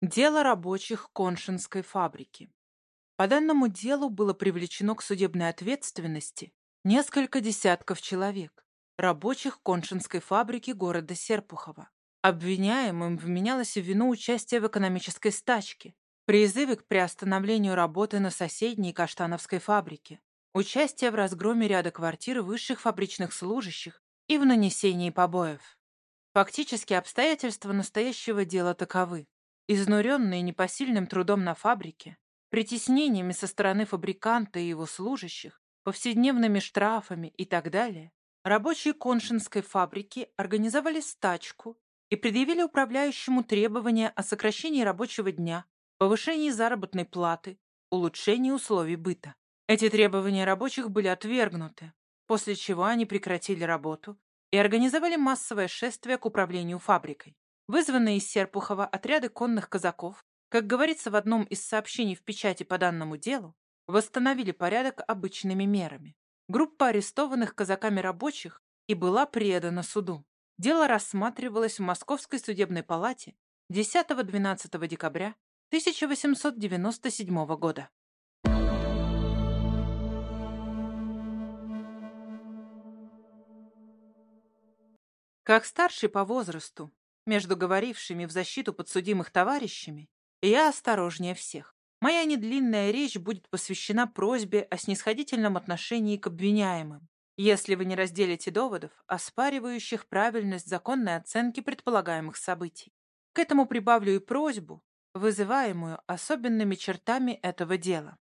Дело рабочих Коншинской фабрики. По данному делу было привлечено к судебной ответственности несколько десятков человек, рабочих Коншинской фабрики города Серпухова. Обвиняемым вменялось в вину участие в экономической стачке, призывы к приостановлению работы на соседней Каштановской фабрике, участие в разгроме ряда квартир высших фабричных служащих и в нанесении побоев. Фактически обстоятельства настоящего дела таковы. Изнуренные непосильным трудом на фабрике, притеснениями со стороны фабриканта и его служащих, повседневными штрафами и так далее, рабочие Коншинской фабрики организовали стачку и предъявили управляющему требования о сокращении рабочего дня, повышении заработной платы, улучшении условий быта. Эти требования рабочих были отвергнуты, после чего они прекратили работу и организовали массовое шествие к управлению фабрикой. Вызванные из Серпухова отряды конных казаков, как говорится в одном из сообщений в печати по данному делу, восстановили порядок обычными мерами. Группа арестованных казаками рабочих и была предана суду. Дело рассматривалось в Московской судебной палате 10-12 декабря 1897 года. Как старший по возрасту, между говорившими в защиту подсудимых товарищами, я осторожнее всех. Моя недлинная речь будет посвящена просьбе о снисходительном отношении к обвиняемым, если вы не разделите доводов, оспаривающих правильность законной оценки предполагаемых событий. К этому прибавлю и просьбу, вызываемую особенными чертами этого дела.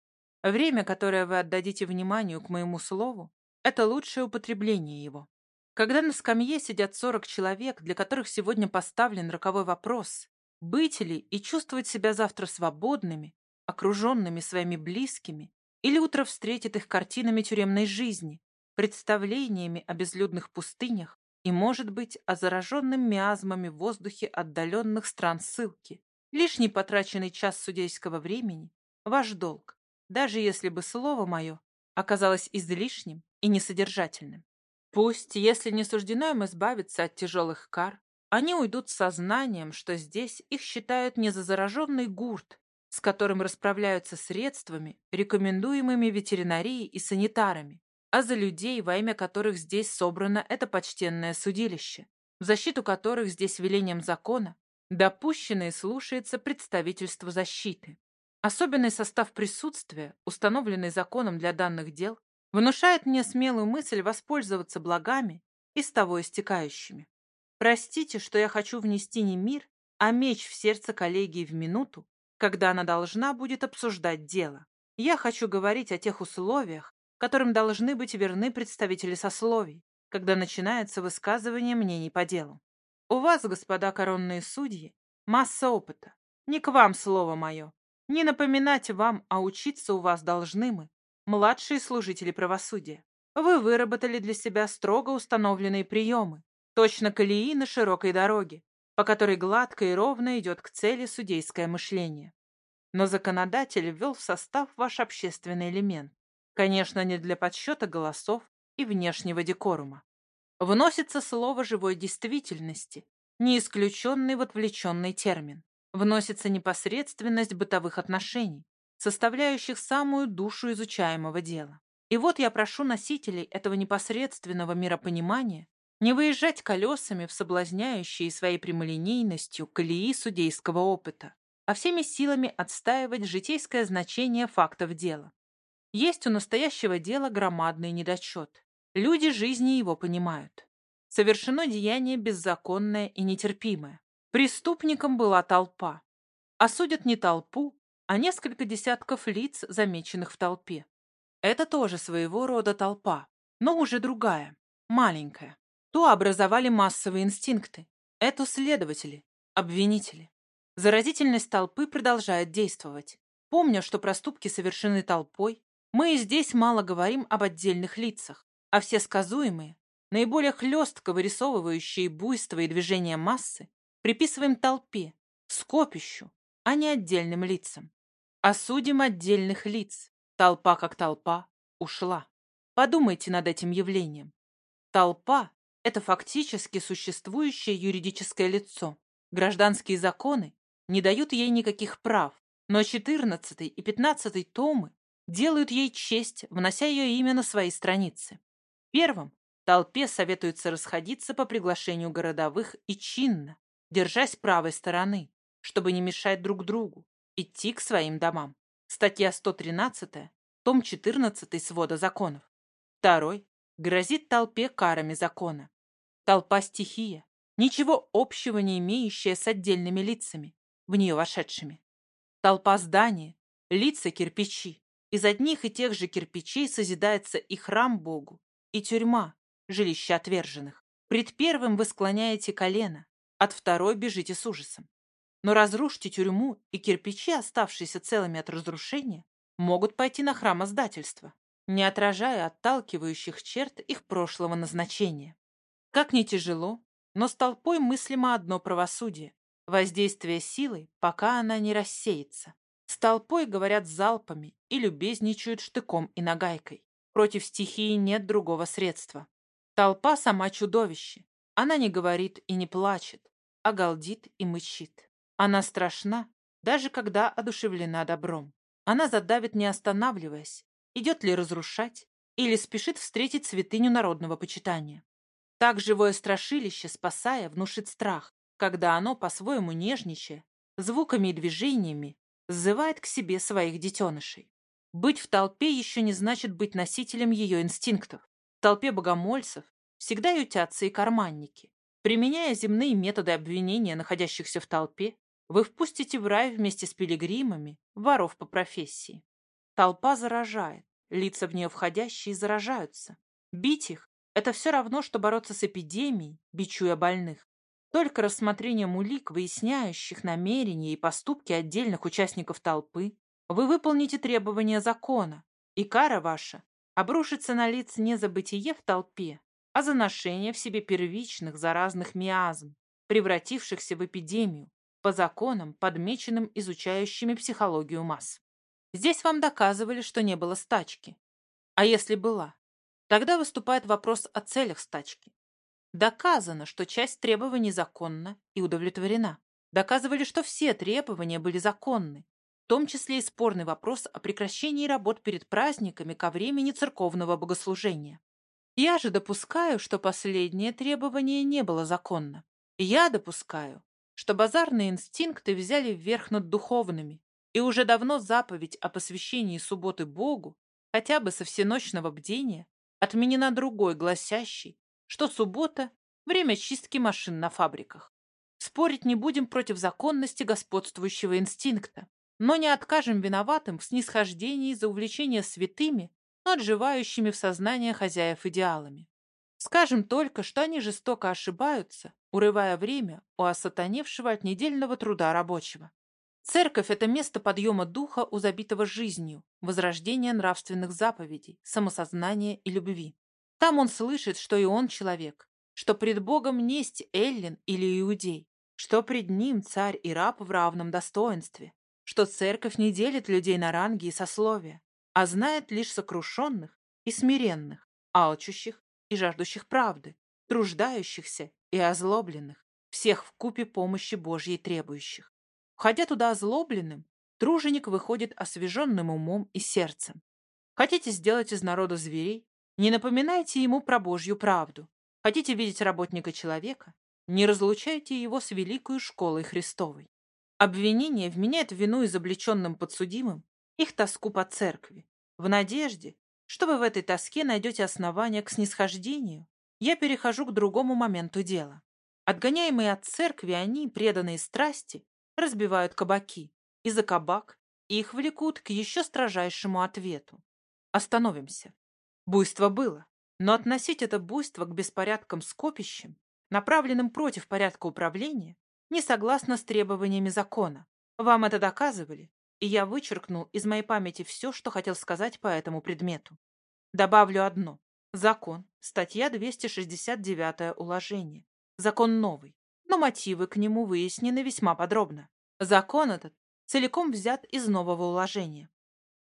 Время, которое вы отдадите вниманию к моему слову, это лучшее употребление его. Когда на скамье сидят 40 человек, для которых сегодня поставлен роковой вопрос, быть ли и чувствовать себя завтра свободными, окруженными своими близкими, или утро встретит их картинами тюремной жизни, представлениями о безлюдных пустынях и, может быть, о зараженным миазмами в воздухе отдаленных стран ссылки. Лишний потраченный час судейского времени – ваш долг, даже если бы слово мое оказалось излишним и несодержательным. Пусть, если не суждено им избавиться от тяжелых кар, они уйдут с сознанием, что здесь их считают не за зараженный гурт, с которым расправляются средствами, рекомендуемыми ветеринарией и санитарами, а за людей, во имя которых здесь собрано это почтенное судилище, в защиту которых здесь велением закона допущено и слушается представительство защиты. Особенный состав присутствия, установленный законом для данных дел, внушает мне смелую мысль воспользоваться благами, из того истекающими. Простите, что я хочу внести не мир, а меч в сердце коллегии в минуту, когда она должна будет обсуждать дело. Я хочу говорить о тех условиях, которым должны быть верны представители сословий, когда начинается высказывание мнений по делу. У вас, господа коронные судьи, масса опыта. Не к вам слово мое. Не напоминать вам, а учиться у вас должны мы, младшие служители правосудия. Вы выработали для себя строго установленные приемы, точно колеи на широкой дороге, по которой гладко и ровно идет к цели судейское мышление. Но законодатель ввел в состав ваш общественный элемент. Конечно, не для подсчета голосов и внешнего декорума. Вносится слово живой действительности, не исключенный в отвлеченный термин. Вносится непосредственность бытовых отношений, составляющих самую душу изучаемого дела. И вот я прошу носителей этого непосредственного миропонимания не выезжать колесами в соблазняющие своей прямолинейностью колеи судейского опыта, а всеми силами отстаивать житейское значение фактов дела. Есть у настоящего дела громадный недочет. Люди жизни его понимают. Совершено деяние беззаконное и нетерпимое. Преступником была толпа. Осудят не толпу, а несколько десятков лиц, замеченных в толпе. Это тоже своего рода толпа, но уже другая, маленькая. Ту образовали массовые инстинкты. Это следователи, обвинители. Заразительность толпы продолжает действовать. Помня, что проступки совершены толпой, мы и здесь мало говорим об отдельных лицах, а все сказуемые, наиболее хлестко вырисовывающие буйство и движение массы, приписываем толпе, скопищу, а не отдельным лицам. Осудим отдельных лиц. Толпа как толпа ушла. Подумайте над этим явлением. Толпа – это фактически существующее юридическое лицо. Гражданские законы не дают ей никаких прав, но 14 и 15 томы делают ей честь, внося ее имя на свои страницы. Первым толпе советуется расходиться по приглашению городовых и чинно, держась правой стороны, чтобы не мешать друг другу, идти к своим домам. Статья 113, том 14 свода законов. Второй грозит толпе карами закона. Толпа стихия, ничего общего не имеющая с отдельными лицами, в нее вошедшими. Толпа здания, лица кирпичи. Из одних и тех же кирпичей созидается и храм Богу, и тюрьма, жилище отверженных. Пред первым вы склоняете колено, от второй бежите с ужасом. Но разрушьте тюрьму, и кирпичи, оставшиеся целыми от разрушения, могут пойти на храмоздательство, не отражая отталкивающих черт их прошлого назначения. Как ни тяжело, но с толпой мыслимо одно правосудие, воздействие силы, пока она не рассеется. С толпой говорят залпами и любезничают штыком и нагайкой. Против стихии нет другого средства. Толпа сама чудовище. Она не говорит и не плачет, а галдит и мычит. Она страшна, даже когда одушевлена добром. Она задавит, не останавливаясь, идет ли разрушать или спешит встретить святыню народного почитания. Так живое страшилище, спасая, внушит страх, когда оно, по-своему нежничая, звуками и движениями, сзывает к себе своих детенышей. Быть в толпе еще не значит быть носителем ее инстинктов. В толпе богомольцев всегда ютятся и карманники. Применяя земные методы обвинения находящихся в толпе, вы впустите в рай вместе с пилигримами, воров по профессии. Толпа заражает, лица в нее входящие заражаются. Бить их – это все равно, что бороться с эпидемией, бичуя больных. Только рассмотрением улик, выясняющих намерения и поступки отдельных участников толпы, вы выполните требования закона, и кара ваша обрушится на лиц не за бытие в толпе, а за ношение в себе первичных заразных миазм, превратившихся в эпидемию, по законам, подмеченным изучающими психологию масс. Здесь вам доказывали, что не было стачки. А если была? Тогда выступает вопрос о целях стачки. Доказано, что часть требований законна и удовлетворена. Доказывали, что все требования были законны, в том числе и спорный вопрос о прекращении работ перед праздниками ко времени церковного богослужения. Я же допускаю, что последнее требование не было законно. Я допускаю, что базарные инстинкты взяли вверх над духовными, и уже давно заповедь о посвящении субботы Богу, хотя бы со всеночного бдения, отменена другой, гласящей, что суббота – время чистки машин на фабриках. Спорить не будем против законности господствующего инстинкта, но не откажем виноватым в снисхождении за увлечение святыми, но отживающими в сознание хозяев идеалами. Скажем только, что они жестоко ошибаются, урывая время у осатаневшего от недельного труда рабочего. Церковь – это место подъема духа у забитого жизнью, возрождения нравственных заповедей, самосознания и любви. Там он слышит, что и он человек, что пред Богом несть эллин или иудей, что пред ним царь и раб в равном достоинстве, что церковь не делит людей на ранги и сословия, а знает лишь сокрушенных и смиренных, алчущих и жаждущих правды, труждающихся и озлобленных, всех в купе помощи Божьей требующих. Входя туда озлобленным, труженик выходит освеженным умом и сердцем. Хотите сделать из народа зверей, не напоминайте ему про Божью правду. Хотите видеть работника человека? Не разлучайте его с великой школой Христовой. Обвинение вменяет в вину изобличенным подсудимым их тоску по церкви. В надежде, что вы в этой тоске найдете основания к снисхождению, я перехожу к другому моменту дела. Отгоняемые от церкви они, преданные страсти, разбивают кабаки, и за кабак их влекут к еще строжайшему ответу. Остановимся. Буйство было, но относить это буйство к беспорядкам скопищем, направленным против порядка управления, не согласно с требованиями закона. Вам это доказывали, и я вычеркнул из моей памяти все, что хотел сказать по этому предмету. Добавлю одно. Закон, статья 269 уложение. Закон новый, но мотивы к нему выяснены весьма подробно. Закон этот целиком взят из нового уложения.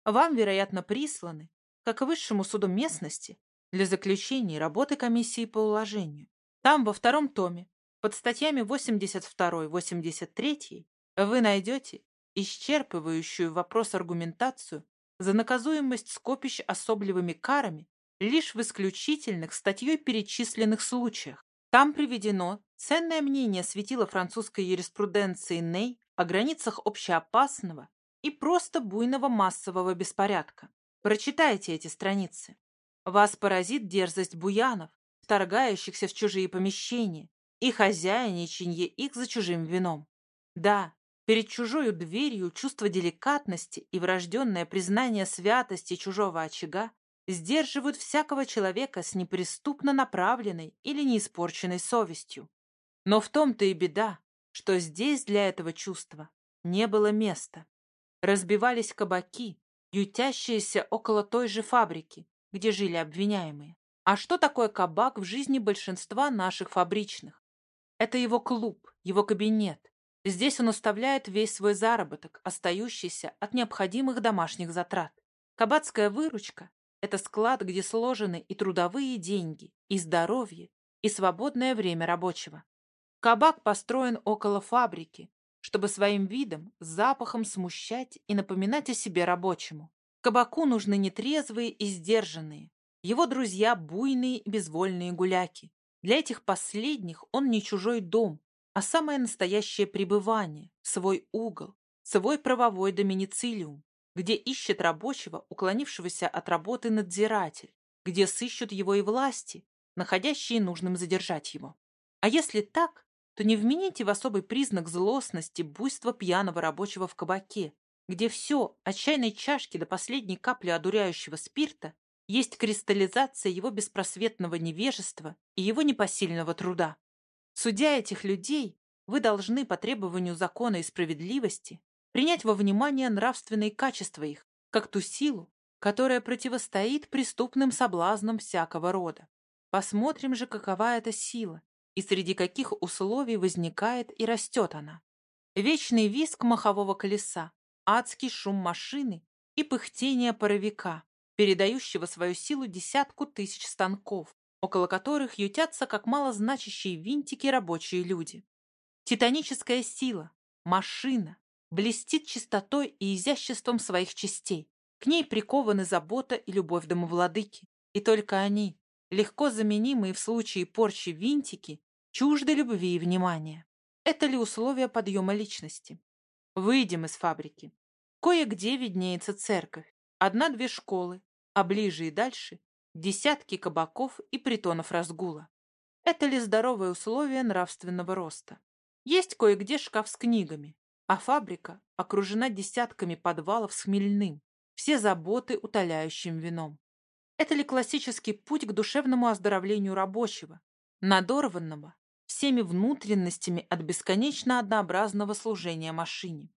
Вам, вероятно, присланы как и высшему суду местности, для заключения работы комиссии по уложению. Там, во втором томе, под статьями 82-83, Вы найдете исчерпывающую вопрос аргументацию за наказуемость скопищ особливыми карами лишь в исключительных статьей перечисленных случаях. Там приведено ценное мнение светила французской юриспруденции Ней о границах общеопасного и просто буйного массового беспорядка. Прочитайте эти страницы. Вас поразит дерзость буянов, вторгающихся в чужие помещения, и хозяйничанье их за чужим вином. Да, перед чужою дверью чувство деликатности и врожденное признание святости чужого очага сдерживают всякого человека с неприступно направленной или неиспорченной совестью. Но в том-то и беда, что здесь для этого чувства не было места. Разбивались кабаки, ютящиеся около той же фабрики, где жили обвиняемые. А что такое кабак в жизни большинства наших фабричных? Это его клуб, его кабинет. Здесь он оставляет весь свой заработок, остающийся от необходимых домашних затрат. Кабацкая выручка – это склад, где сложены и трудовые деньги, и здоровье, и свободное время рабочего. Кабак построен около фабрики, чтобы своим видом, запахом смущать и напоминать о себе рабочему. Кабаку нужны нетрезвые и сдержанные. Его друзья – буйные и безвольные гуляки. Для этих последних он не чужой дом, а самое настоящее пребывание, свой угол, свой правовой доминицилиум, где ищет рабочего, уклонившегося от работы надзиратель, где сыщут его и власти, находящие нужным задержать его. А если так, то не вмените в особый признак злостности буйства пьяного рабочего в кабаке, где все, от чайной чашки до последней капли одуряющего спирта, есть кристаллизация его беспросветного невежества и его непосильного труда. Судя этих людей, вы должны по требованию закона и справедливости принять во внимание нравственные качества их, как ту силу, которая противостоит преступным соблазнам всякого рода. Посмотрим же, какова эта сила, и среди каких условий возникает и растет она. Вечный виск махового колеса, адский шум машины и пыхтение паровика, передающего свою силу десятку тысяч станков, около которых ютятся как малозначащие винтики рабочие люди. Титаническая сила, машина, блестит чистотой и изяществом своих частей. К ней прикованы забота и любовь домовладыки. И только они, легко заменимые в случае порчи винтики, чужды любви и внимания. Это ли условия подъема личности? Выйдем из фабрики. Кое-где виднеется церковь, одна-две школы, а ближе и дальше десятки кабаков и притонов разгула. Это ли здоровые условия нравственного роста? Есть кое-где шкаф с книгами, а фабрика окружена десятками подвалов с хмельным, все заботы утоляющим вином. Это ли классический путь к душевному оздоровлению рабочего, надорванного всеми внутренностями от бесконечно однообразного служения машине?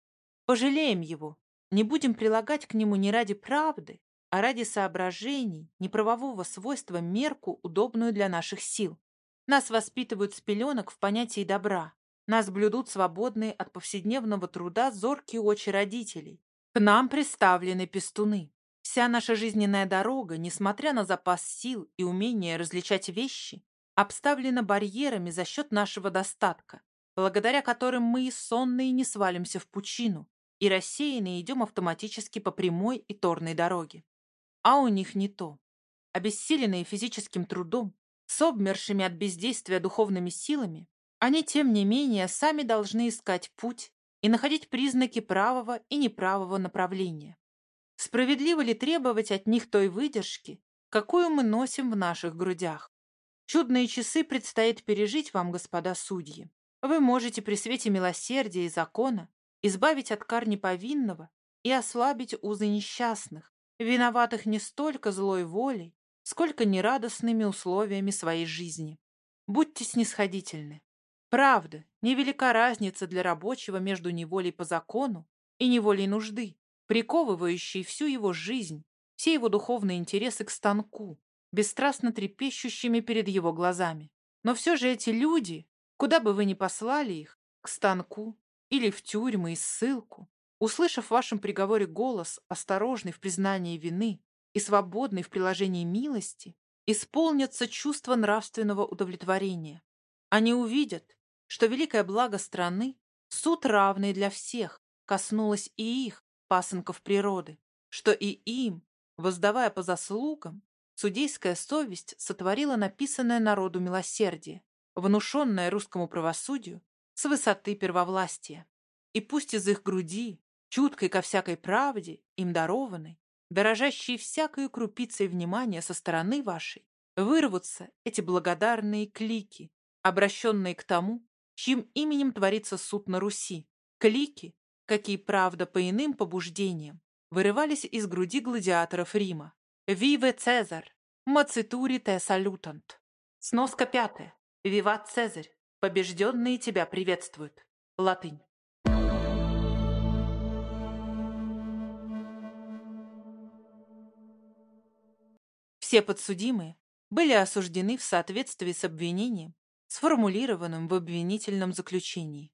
Пожалеем его, не будем прилагать к нему не ради правды, а ради соображений, неправового свойства мерку, удобную для наших сил. Нас воспитывают с пеленок в понятии добра. Нас блюдут свободные от повседневного труда зоркие очи родителей. К нам приставлены пестуны. Вся наша жизненная дорога, несмотря на запас сил и умение различать вещи, обставлена барьерами за счет нашего достатка, благодаря которым мы и сонные не свалимся в пучину, и рассеянные идем автоматически по прямой и торной дороге. А у них не то. Обессиленные физическим трудом, с обмершими от бездействия духовными силами, они, тем не менее, сами должны искать путь и находить признаки правого и неправого направления. Справедливо ли требовать от них той выдержки, какую мы носим в наших грудях? Чудные часы предстоит пережить вам, господа судьи. Вы можете при свете милосердия и закона избавить от кар неповинного и ослабить узы несчастных, виноватых не столько злой волей, сколько нерадостными условиями своей жизни. Будьте снисходительны. Правда, невелика разница для рабочего между неволей по закону и неволей нужды приковывающий всю его жизнь, все его духовные интересы к станку, бесстрастно трепещущими перед его глазами. Но все же эти люди, куда бы вы ни послали их, к станку или в тюрьмы и ссылку, услышав в вашем приговоре голос, осторожный в признании вины и свободный в приложении милости, исполнятся чувства нравственного удовлетворения. Они увидят, что великое благо страны Суд равный для всех, коснулось и их, пасынков природы, что и им, воздавая по заслугам, судейская совесть сотворила написанное народу милосердие, внушенное русскому правосудию с высоты первовластия. И пусть из их груди, чуткой ко всякой правде, им дарованной, дорожащей всякою крупицей внимания со стороны вашей, вырвутся эти благодарные клики, обращенные к тому, чьим именем творится суд на Руси, клики, какие, правда, по иным побуждениям, вырывались из груди гладиаторов Рима. «Виве Цезарь! Мацитури те салютант!» Сноска пятая. «Виват Цезарь! Побежденные тебя приветствуют!» Латынь. Все подсудимые были осуждены в соответствии с обвинением, сформулированным в обвинительном заключении.